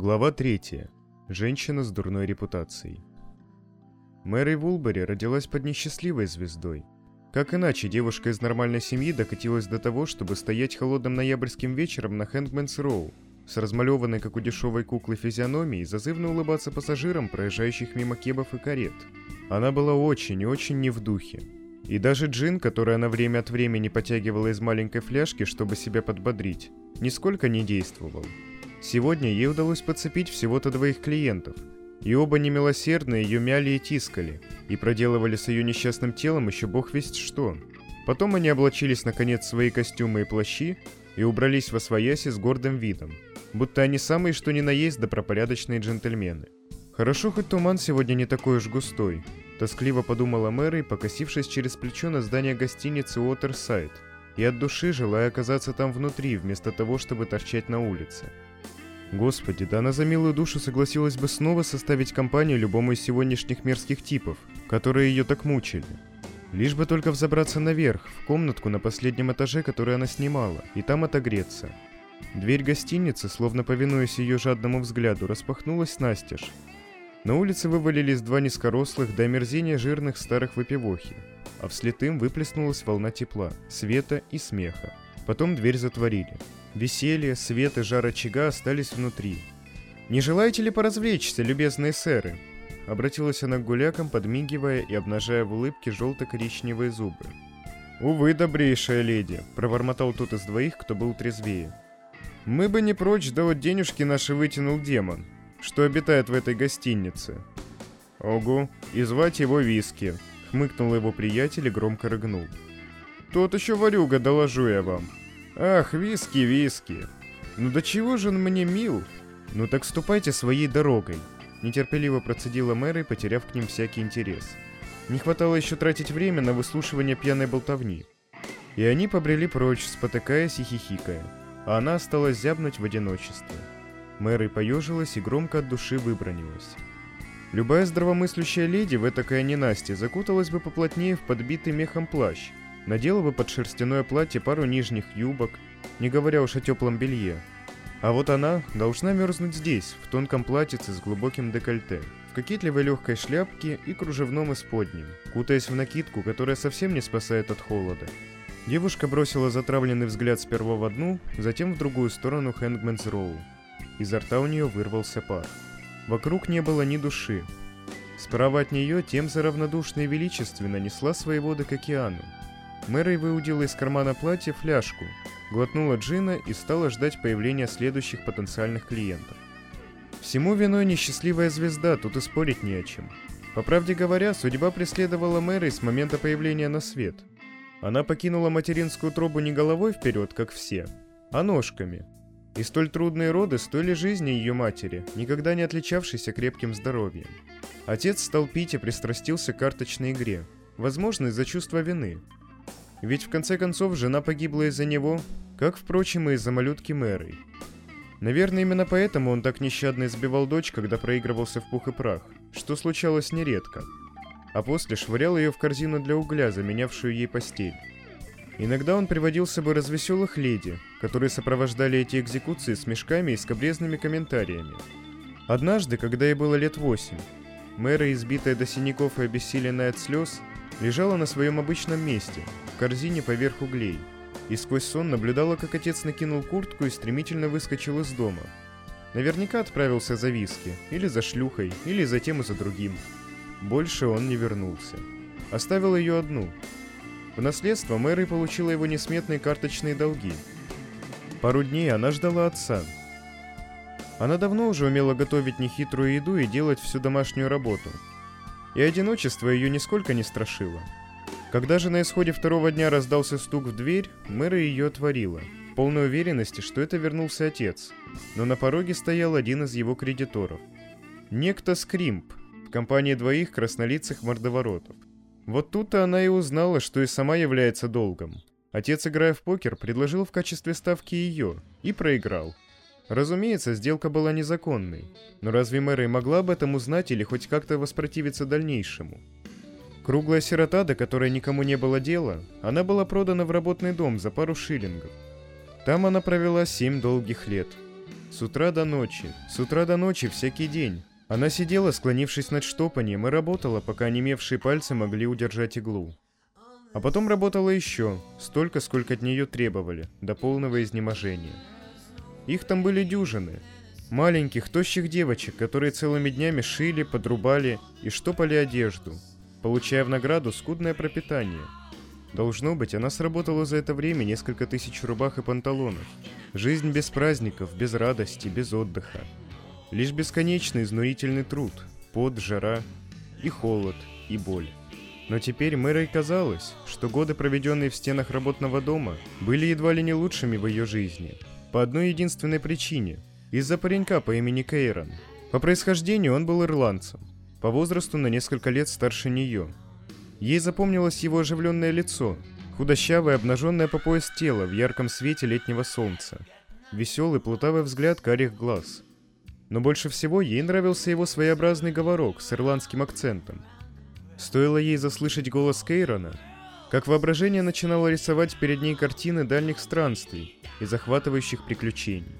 Глава 3. Женщина с дурной репутацией. Мэри Вулбери родилась под несчастливой звездой. Как иначе девушка из нормальной семьи докатилась до того, чтобы стоять холодным ноябрьским вечером на Хэндмэнс Роу, с размалеванной, как у дешевой куклы, физиономией, зазывно улыбаться пассажирам, проезжающих мимо кебов и карет. Она была очень и очень не в духе. И даже джин, который она время от времени потягивала из маленькой фляжки, чтобы себя подбодрить, нисколько не действовал. Сегодня ей удалось подцепить всего-то двоих клиентов, и оба немилосердно ее мяли и тискали, и проделывали с ее несчастным телом еще бог весть что. Потом они облачились наконец в свои костюмы и плащи и убрались во свояси с гордым видом, будто они самые что ни на есть добропорядочные джентльмены. Хорошо, хоть туман сегодня не такой уж густой, тоскливо подумала Мэри, покосившись через плечо на здание гостиницы Уотерсайд, и от души желая оказаться там внутри, вместо того, чтобы торчать на улице. Господи, да она за милую душу согласилась бы снова составить компанию любому из сегодняшних мерзких типов, которые ее так мучили. Лишь бы только взобраться наверх, в комнатку на последнем этаже, которую она снимала, и там отогреться. Дверь гостиницы, словно повинуясь ее жадному взгляду, распахнулась настежь. На улице вывалились два низкорослых до омерзения жирных старых выпивохи, а вслед им выплеснулась волна тепла, света и смеха. Потом дверь затворили. Веселье, свет и жар очага остались внутри. «Не желаете ли поразвлечься, любезные сэры?» Обратилась она к гулякам, подмигивая и обнажая в улыбке желто-коричневые зубы. «Увы, добрейшая леди», — пробормотал тот из двоих, кто был трезвее. «Мы бы не прочь, да вот денежки наши вытянул демон, что обитает в этой гостинице». «Ого, и звать его Виски», — хмыкнул его приятель и громко рыгнул. «Тот еще ворюга, доложу я вам. Ах, Виски, Виски. Ну до чего же он мне мил? Ну так ступайте своей дорогой. Нетерпеливо процедила Мэри, потеряв к ним всякий интерес. Не хватало еще тратить время на выслушивание пьяной болтовни. И они побрели прочь, спотыкаясь и хихикая, а она осталась зябнуть в одиночестве. Мэри поежилась и громко от души выбронилась. Любая здравомыслящая леди в этакое ненастье закуталась бы поплотнее в подбитый мехом плащ, надела бы под шерстяное платье пару нижних юбок, не говоря уж о теплом белье. А вот она должна мерзнуть здесь, в тонком платьице с глубоким декольте, в кокетливой легкой шляпке и кружевном исподнем, кутаясь в накидку, которая совсем не спасает от холода. Девушка бросила затравленный взгляд сперва в одну, затем в другую сторону Хэнгмэнс Роу. Изо рта у нее вырвался пар. Вокруг не было ни души. Справа от нее Темза равнодушно и величественно несла свои воды к океану. Мэри выудила из кармана платья фляжку, глотнула джина и стала ждать появления следующих потенциальных клиентов. Всему виной несчастливая звезда, тут и спорить не о чем. По правде говоря, судьба преследовала Мэри с момента появления на свет. Она покинула материнскую тробу не головой вперед, как все, а ножками. И столь трудные роды стоили жизни ее матери, никогда не отличавшейся крепким здоровьем. Отец стал пить и пристрастился к карточной игре, возможно, из-за чувства вины. Ведь в конце концов жена погибла из-за него, как, впрочем, и из-за малютки Мэри. Наверное, именно поэтому он так нещадно избивал дочь, когда проигрывался в пух и прах, что случалось нередко. А после швырял ее в корзину для угля, заменявшую ей постель. Иногда он приводил с собой развеселых леди, которые сопровождали эти экзекуции с мешками и скобрезными комментариями. Однажды, когда ей было лет восемь, Мэра, избитая до синяков и обессиленная от слез, лежала на своем обычном месте, в корзине поверх углей, и сквозь сон наблюдала, как отец накинул куртку и стремительно выскочил из дома. Наверняка отправился за виски, или за шлюхой, или за тем и за другим. Больше он не вернулся. Оставил ее одну. В наследство Мэри получила его несметные карточные долги. Пару дней она ждала отца. Она давно уже умела готовить нехитрую еду и делать всю домашнюю работу – и одиночество ее нисколько не страшило. Когда же на исходе второго дня раздался стук в дверь, Мэра ее отворила, полной уверенности, что это вернулся отец, но на пороге стоял один из его кредиторов. Некто Скримп, в компании двоих краснолицых мордоворотов. Вот тут-то она и узнала, что и сама является долгом. Отец, играя в покер, предложил в качестве ставки ее и проиграл – Разумеется, сделка была незаконной, но разве Мэри могла об этом узнать или хоть как-то воспротивиться дальнейшему? Круглая сирота, до которой никому не было дела, она была продана в работный дом за пару шиллингов. Там она провела семь долгих лет. С утра до ночи, с утра до ночи всякий день. Она сидела, склонившись над штопанием, и работала, пока онемевшие пальцы могли удержать иглу. А потом работала еще, столько, сколько от нее требовали, до полного изнеможения. Их там были дюжины. Маленьких, тощих девочек, которые целыми днями шили, подрубали и штопали одежду, получая в награду скудное пропитание. Должно быть, она сработала за это время несколько тысяч рубах и панталонов. Жизнь без праздников, без радости, без отдыха. Лишь бесконечный изнурительный труд, пот, жара и холод, и боль. Но теперь Мэрой казалось, что годы, проведенные в стенах работного дома, были едва ли не лучшими в ее жизни. По одной единственной причине – из-за паренька по имени Кейрон. По происхождению он был ирландцем, по возрасту на несколько лет старше нее. Ей запомнилось его оживленное лицо, худощавое, обнаженное по пояс тело в ярком свете летнего солнца, веселый, плутавый взгляд карих глаз. Но больше всего ей нравился его своеобразный говорок с ирландским акцентом – Стоило ей заслышать голос Кейрона, как воображение начинало рисовать перед ней картины дальних странствий и захватывающих приключений.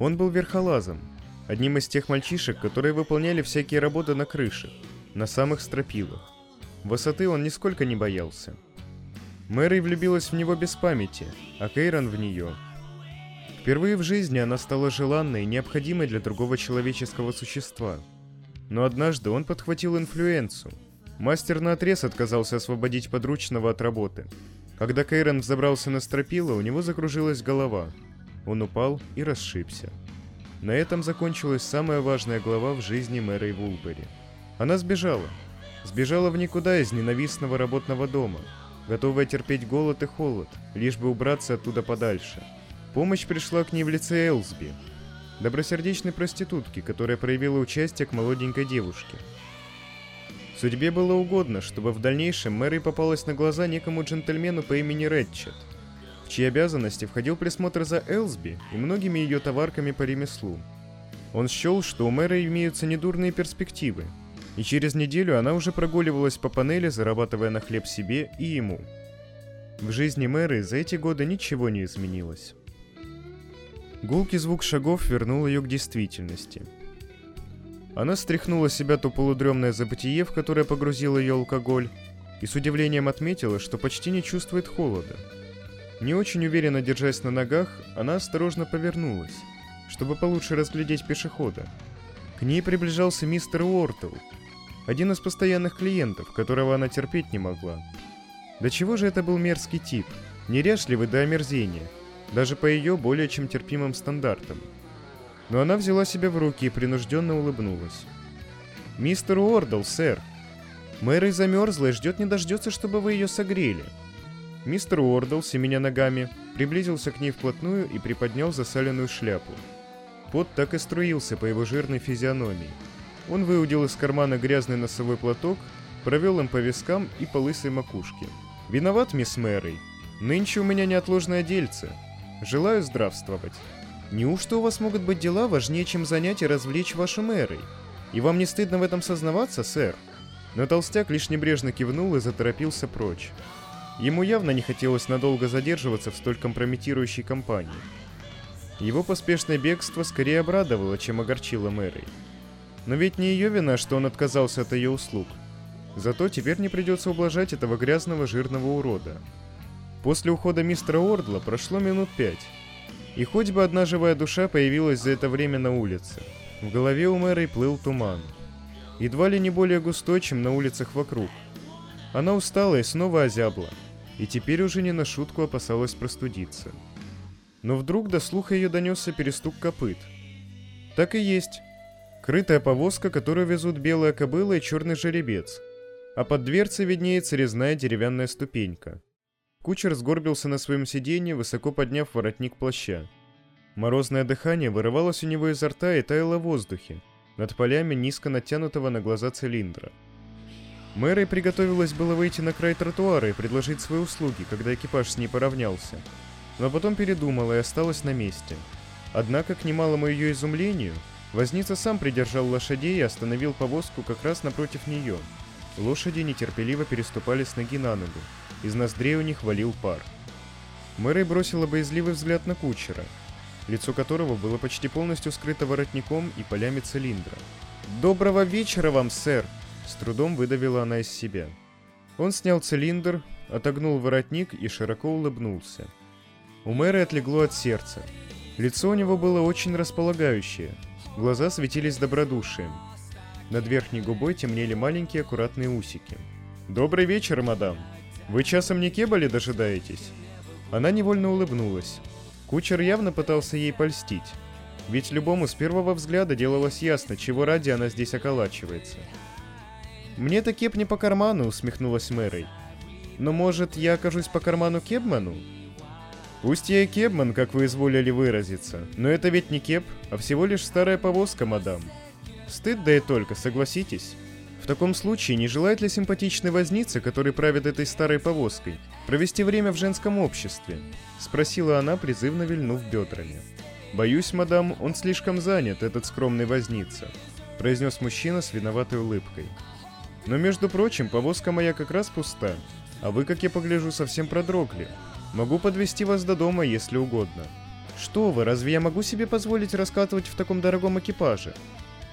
Он был верхолазом, одним из тех мальчишек, которые выполняли всякие работы на крышах, на самых стропилах. Высоты он нисколько не боялся. Мэри влюбилась в него без памяти, а Кейрон в нее. Впервые в жизни она стала желанной и необходимой для другого человеческого существа. Но однажды он подхватил инфлюенцию – Мастер наотрез отказался освободить подручного от работы. Когда Кейрон взобрался на стропила, у него закружилась голова. Он упал и расшибся. На этом закончилась самая важная глава в жизни Мэри Вулбери. Она сбежала. Сбежала в никуда из ненавистного работного дома, готовая терпеть голод и холод, лишь бы убраться оттуда подальше. Помощь пришла к ней в лице Элсби, добросердечной проститутки, которая проявила участие к молоденькой девушке – Судьбе было угодно, чтобы в дальнейшем Мэри попалась на глаза некому джентльмену по имени Редчет, в чьи обязанности входил присмотр за Элсби и многими ее товарками по ремеслу. Он счел, что у Мэри имеются недурные перспективы, и через неделю она уже прогуливалась по панели, зарабатывая на хлеб себе и ему. В жизни Мэри за эти годы ничего не изменилось. Гулкий звук шагов вернул ее к действительности – она стряхнула с себя то полудремное забытие, в которое погрузил ее алкоголь, и с удивлением отметила, что почти не чувствует холода. Не очень уверенно держась на ногах, она осторожно повернулась, чтобы получше разглядеть пешехода. К ней приближался мистер Уортл, один из постоянных клиентов, которого она терпеть не могла. До чего же это был мерзкий тип, неряшливый до омерзения, даже по ее более чем терпимым стандартам – но она взяла себя в руки и принужденно улыбнулась. «Мистер Уордл, сэр. Мэри замерзла и ждет не дождется, чтобы вы ее согрели». Мистер Уордл, семеня ногами, приблизился к ней вплотную и приподнял засаленную шляпу. Пот так и струился по его жирной физиономии. Он выудил из кармана грязный носовой платок, провел им по вискам и по лысой макушке. «Виноват, мисс Мэри. Нынче у меня неотложное дельце. Желаю здравствовать». Неужто у вас могут быть дела важнее, чем занять и развлечь вашу мэрой? И вам не стыдно в этом сознаваться, сэр?» Но толстяк лишь небрежно кивнул и заторопился прочь. Ему явно не хотелось надолго задерживаться в столь компрометирующей компании. Его поспешное бегство скорее обрадовало, чем огорчило Мэрой. Но ведь не ее вина, что он отказался от ее услуг. Зато теперь не придется ублажать этого грязного жирного урода. После ухода мистера Ордла прошло минут пять, и хоть бы одна живая душа появилась за это время на улице. В голове у Мэрой плыл туман. Едва ли не более густой, чем на улицах вокруг. Она устала и снова озябла, и теперь уже не на шутку опасалась простудиться. Но вдруг до слуха ее донесся перестук копыт. Так и есть. Крытая повозка, которую везут белая кобыла и черный жеребец. А под дверцей виднеется резная деревянная ступенька. Кучер сгорбился на своем сиденье, высоко подняв воротник плаща. Морозное дыхание вырывалось у него изо рта и таяло в воздухе, над полями низко натянутого на глаза цилиндра. Мэри приготовилась было выйти на край тротуара и предложить свои услуги, когда экипаж с ней поравнялся, но потом передумала и осталась на месте. Однако, к немалому ее изумлению, возница сам придержал лошадей и остановил повозку как раз напротив нее. Лошади нетерпеливо переступали с ноги на ногу, из ноздрей у них валил пар. Мэри бросила боязливый взгляд на кучера. лицо которого было почти полностью скрыто воротником и полями цилиндра. «Доброго вечера вам, сэр!» С трудом выдавила она из себя. Он снял цилиндр, отогнул воротник и широко улыбнулся. У мэра отлегло от сердца. Лицо у него было очень располагающее. Глаза светились добродушием. Над верхней губой темнели маленькие аккуратные усики. «Добрый вечер, мадам! Вы часом не Кебали дожидаетесь?» Она невольно улыбнулась. Кучер явно пытался ей польстить. Ведь любому с первого взгляда делалось ясно, чего ради она здесь околачивается. «Мне-то кеп не по карману», — усмехнулась Мэрой. «Но, может, я окажусь по карману Кебману?» «Пусть я и Кебман, как вы изволили выразиться, но это ведь не кеп, а всего лишь старая повозка, мадам. Стыд да и только, согласитесь. В таком случае, не желает ли симпатичный возница, который правит этой старой повозкой, провести время в женском обществе?» — спросила она, призывно вильнув бедрами. «Боюсь, мадам, он слишком занят, этот скромный возница», — произнес мужчина с виноватой улыбкой. «Но, между прочим, повозка моя как раз пуста, а вы, как я погляжу, совсем продрогли. Могу подвести вас до дома, если угодно». «Что вы, разве я могу себе позволить раскатывать в таком дорогом экипаже?»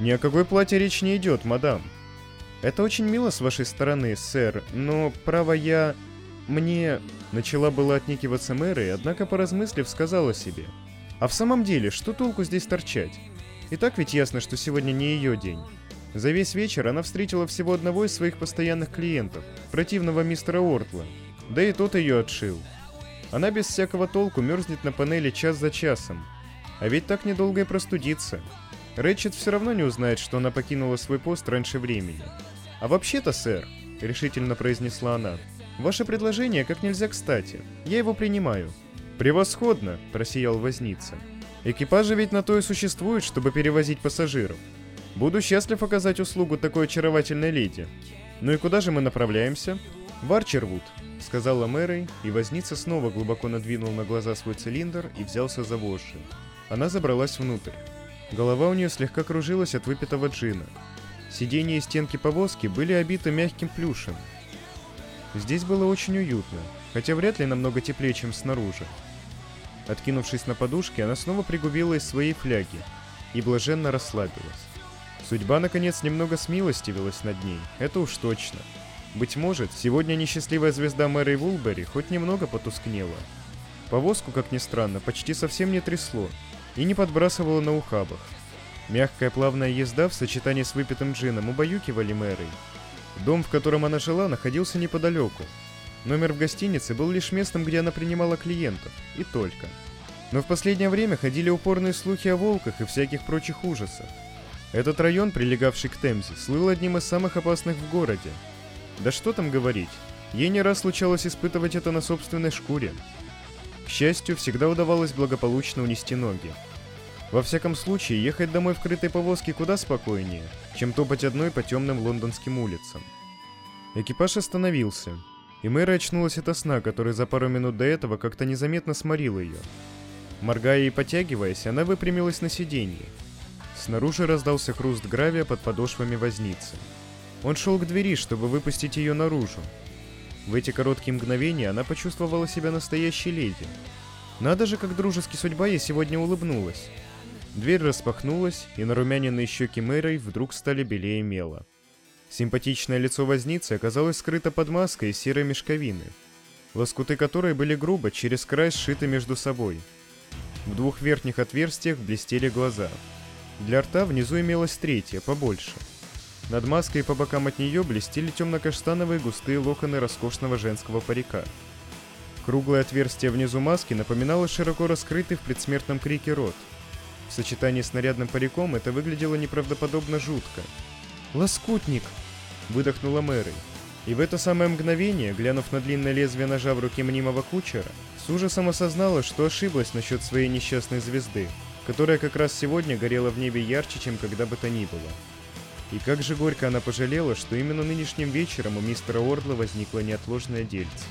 «Ни о какой плате речь не идет, мадам». «Это очень мило с вашей стороны, сэр, но, право, я...» «Мне...» Начала было отнекиваться Мэри, однако, поразмыслив, сказала себе. «А в самом деле, что толку здесь торчать? И так ведь ясно, что сегодня не ее день». За весь вечер она встретила всего одного из своих постоянных клиентов, противного мистера Ортла. Да и тот ее отшил. Она без всякого толку мерзнет на панели час за часом. А ведь так недолго и простудиться. Рэтчет все равно не узнает, что она покинула свой пост раньше времени. «А вообще-то, сэр», — решительно произнесла она, — «ваше предложение как нельзя кстати. Я его принимаю». «Превосходно», — просиял возница. «Экипажи ведь на то и существуют, чтобы перевозить пассажиров. Буду счастлив оказать услугу такой очаровательной леди. Ну и куда же мы направляемся?» «В Арчервуд», — сказала Мэрой, и возница снова глубоко надвинул на глаза свой цилиндр и взялся за вожжи. Она забралась внутрь. Голова у нее слегка кружилась от выпитого джина. Сиденья и стенки повозки были обиты мягким плюшем. Здесь было очень уютно, хотя вряд ли намного теплее, чем снаружи. Откинувшись на подушке, она снова пригубила из своей фляги и блаженно расслабилась. Судьба, наконец, немного смилостивилась над ней, это уж точно. Быть может, сегодня несчастливая звезда Мэри Вулбери хоть немного потускнела. Повозку, как ни странно, почти совсем не трясло и не подбрасывало на ухабах. Мягкая плавная езда в сочетании с выпитым джином убаюкивали Мэри. Дом, в котором она жила, находился неподалеку. Номер в гостинице был лишь местом, где она принимала клиентов, и только. Но в последнее время ходили упорные слухи о волках и всяких прочих ужасах. Этот район, прилегавший к Темзе, слыл одним из самых опасных в городе. Да что там говорить, ей не раз случалось испытывать это на собственной шкуре. К счастью, всегда удавалось благополучно унести ноги. Во всяком случае, ехать домой в крытой повозке куда спокойнее, чем топать одной по темным лондонским улицам. Экипаж остановился, и Мэра очнулась от сна, который за пару минут до этого как-то незаметно сморил ее. Моргая и потягиваясь, она выпрямилась на сиденье, Снаружи раздался хруст гравия под подошвами возницы. Он шел к двери, чтобы выпустить ее наружу. В эти короткие мгновения она почувствовала себя настоящей леди. Надо же, как дружески судьба ей сегодня улыбнулась. Дверь распахнулась, и нарумяненные щеки Мэрой вдруг стали белее мела. Симпатичное лицо возницы оказалось скрыто под маской серой мешковины, лоскуты которой были грубо через край сшиты между собой. В двух верхних отверстиях блестели глаза — для рта внизу имелось третье, побольше. Над маской и по бокам от нее блестели темно-каштановые густые локоны роскошного женского парика. Круглое отверстие внизу маски напоминало широко раскрытый в предсмертном крике рот. В сочетании с нарядным париком это выглядело неправдоподобно жутко. «Лоскутник!» — выдохнула Мэри. И в это самое мгновение, глянув на длинное лезвие ножа в руке мнимого кучера, с ужасом осознала, что ошиблась насчет своей несчастной звезды которая как раз сегодня горела в небе ярче, чем когда бы то ни было. И как же горько она пожалела, что именно нынешним вечером у мистера Ордла возникло неотложное дельце.